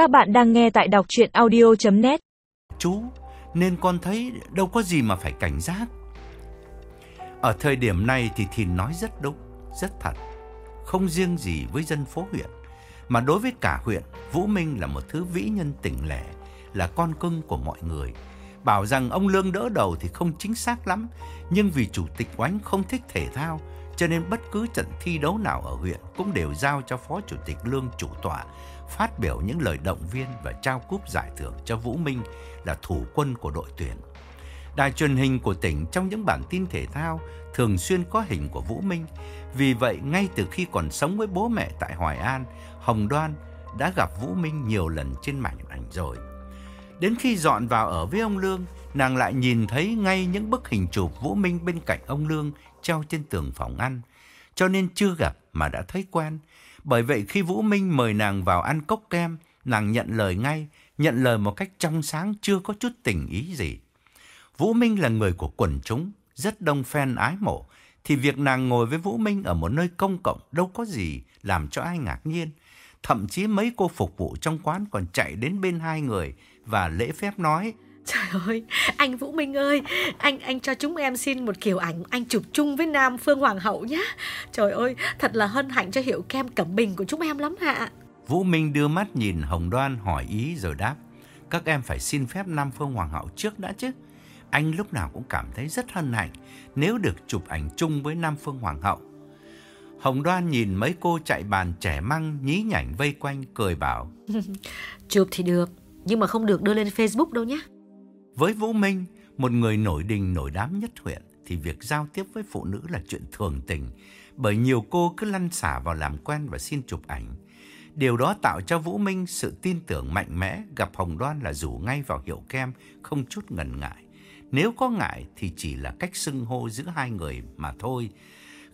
Các bạn đang nghe tại đọc chuyện audio.net Chú, nên con thấy đâu có gì mà phải cảnh giác. Ở thời điểm này thì Thìn nói rất đúng, rất thật. Không riêng gì với dân phố huyện, mà đối với cả huyện, Vũ Minh là một thứ vĩ nhân tỉnh lẻ, là con cưng của mọi người. Bảo rằng ông Lương đỡ đầu thì không chính xác lắm, nhưng vì Chủ tịch Oánh không thích thể thao, cho nên bất cứ trận thi đấu nào ở huyện cũng đều giao cho Phó Chủ tịch Lương chủ tọa phát biểu những lời động viên và trao cúp giải thưởng cho Vũ Minh là thủ quân của đội tuyển. Đài truyền hình của tỉnh trong những bản tin thể thao thường xuyên có hình của Vũ Minh. Vì vậy, ngay từ khi còn sống với bố mẹ tại Hoài An, Hồng Đoan đã gặp Vũ Minh nhiều lần trên mảnh ảnh rồi. Đến khi dọn vào ở với ông Lương, nàng lại nhìn thấy ngay những bức hình chụp Vũ Minh bên cạnh ông Lương treo trên tường phòng ăn. Cho nên chưa gặp mà đã thấy quen. Bởi vậy khi Vũ Minh mời nàng vào ăn cốc kem, nàng nhận lời ngay, nhận lời một cách trong sáng chưa có chút tình ý gì. Vũ Minh là người của quần chúng, rất đông fan ái mộ, thì việc nàng ngồi với Vũ Minh ở một nơi công cộng đâu có gì làm cho ai ngạc nhiên. Thậm chí mấy cô phục vụ trong quán còn chạy đến bên hai người và lễ phép nói Trời ơi, anh Vũ Minh ơi, anh anh cho chúng em xin một kiểu ảnh anh chụp chung với Nam Phương Hoàng hậu nhé. Trời ơi, thật là hân hạnh cho hiệu kem cẩm bình của chúng em lắm hạ. Vũ Minh đưa mắt nhìn Hồng Đoan hỏi ý rồi đáp. Các em phải xin phép Nam Phương Hoàng hậu trước đã chứ. Anh lúc nào cũng cảm thấy rất hân hạnh nếu được chụp ảnh chung với Nam Phương Hoàng hậu. Hồng Đoan nhìn mấy cô chạy bàn trẻ măng nhí nhảnh vây quanh cười bảo. chụp thì được, nhưng mà không được đưa lên Facebook đâu nhé. Với Vũ Minh, một người nổi đình nổi đám nhất huyện, thì việc giao tiếp với phụ nữ là chuyện thường tình, bởi nhiều cô cứ lăn xả vào làm quen và xin chụp ảnh. Điều đó tạo cho Vũ Minh sự tin tưởng mạnh mẽ, gặp Hồng Đoan là rủ ngay vào hiệu kem, không chút ngần ngại. Nếu có ngại thì chỉ là cách xưng hô giữa hai người mà thôi.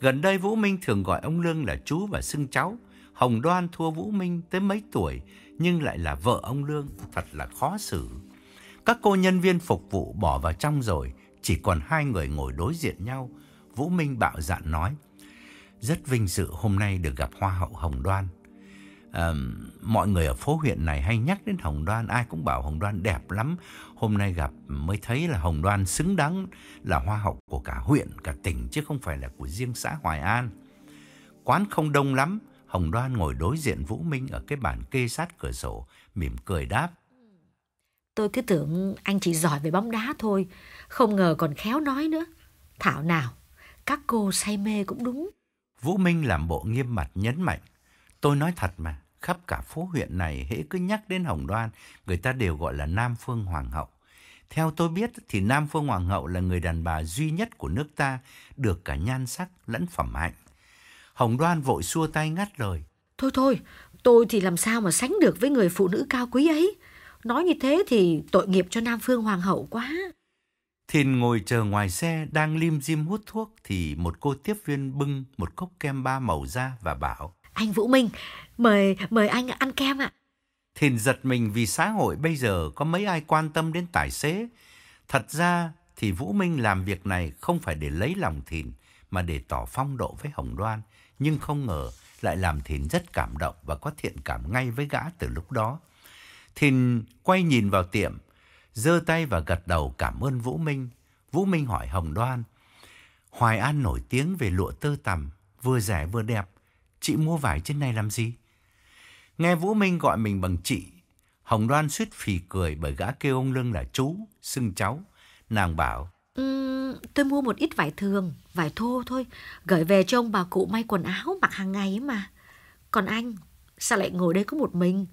Gần đây Vũ Minh thường gọi ông Lương là chú và xưng cháu. Hồng Đoan thua Vũ Minh tới mấy tuổi, nhưng lại là vợ ông Lương, thật là khó xử. Các cô nhân viên phục vụ bỏ vào trong rồi, chỉ còn hai người ngồi đối diện nhau. Vũ Minh bạo dạn nói, rất vinh dự hôm nay được gặp Hoa hậu Hồng Đoan. À, mọi người ở phố huyện này hay nhắc đến Hồng Đoan, ai cũng bảo Hồng Đoan đẹp lắm. Hôm nay gặp mới thấy là Hồng Đoan xứng đáng là Hoa hậu của cả huyện, cả tỉnh, chứ không phải là của riêng xã Hoài An. Quán không đông lắm, Hồng Đoan ngồi đối diện Vũ Minh ở cái bàn kê sát cửa sổ, mỉm cười đáp. Tôi cứ tưởng anh chỉ giỏi về bóng đá thôi, không ngờ còn khéo nói nữa. Thảo nào, các cô say mê cũng đúng. Vũ Minh làm bộ nghiêm mặt nhấn mạnh. Tôi nói thật mà, khắp cả phố huyện này hễ cứ nhắc đến Hồng Đoan, người ta đều gọi là Nam Phương Hoàng hậu. Theo tôi biết thì Nam Phương Hoàng hậu là người đàn bà duy nhất của nước ta được cả nhan sắc lẫn phẩm hạnh. Hồng Đoan vội xua tay ngắt lời. Thôi thôi, tôi thì làm sao mà sánh được với người phụ nữ cao quý ấy. Nói như thế thì tội nghiệp cho Nam Phương Hoàng hậu quá. Thìn ngồi chờ ngoài xe đang lim dim hút thuốc thì một cô tiếp viên bưng một cốc kem ba màu ra và bảo Anh Vũ Minh, mời mời anh ăn kem ạ. Thìn giật mình vì xã hội bây giờ có mấy ai quan tâm đến tài xế. Thật ra thì Vũ Minh làm việc này không phải để lấy lòng Thìn mà để tỏ phong độ với Hồng Đoan. Nhưng không ngờ lại làm Thìn rất cảm động và có thiện cảm ngay với gã từ lúc đó. Thìn quay nhìn vào tiệm, giơ tay và gật đầu cảm ơn Vũ Minh. Vũ Minh hỏi Hồng Đoan, Hoài An nổi tiếng về lụa tơ tằm, vừa rẻ vừa đẹp. Chị mua vải trên này làm gì? Nghe Vũ Minh gọi mình bằng chị, Hồng Đoan suýt phì cười bởi gã kêu ông Lương là chú, xưng cháu. Nàng bảo, Um, tôi mua một ít vải thường, vải thô thôi, gửi về cho ông bà cụ may quần áo mặc hàng ngày ấy mà. Còn anh, sao lại ngồi đây có một mình?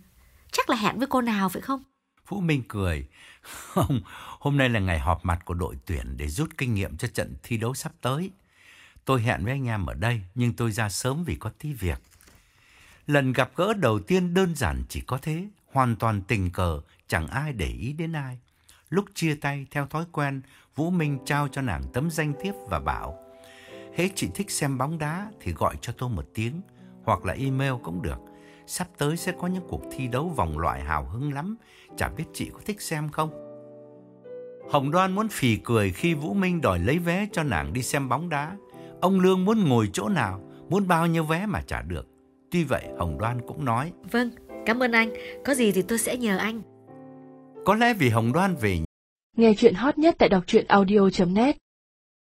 Chắc là hẹn với cô nào phải không? Vũ Minh cười. Không, hôm nay là ngày họp mặt của đội tuyển để rút kinh nghiệm cho trận thi đấu sắp tới. Tôi hẹn với anh em ở đây, nhưng tôi ra sớm vì có tí việc. Lần gặp gỡ đầu tiên đơn giản chỉ có thế, hoàn toàn tình cờ, chẳng ai để ý đến ai. Lúc chia tay, theo thói quen, Vũ Minh trao cho nàng tấm danh thiếp và bảo hết chị thích xem bóng đá thì gọi cho tôi một tiếng, hoặc là email cũng được. Sắp tới sẽ có những cuộc thi đấu vòng loại hào hứng lắm, chả biết chị có thích xem không? Hồng Đoan muốn phì cười khi Vũ Minh đòi lấy vé cho nàng đi xem bóng đá. Ông Lương muốn ngồi chỗ nào, muốn bao nhiêu vé mà trả được. Tuy vậy Hồng Đoan cũng nói Vâng, Cảm ơn anh, có gì thì tôi sẽ nhờ anh. Có lẽ vì Hồng Đoan về Nghe chuyện hot nhất tại đọc truyện audio.net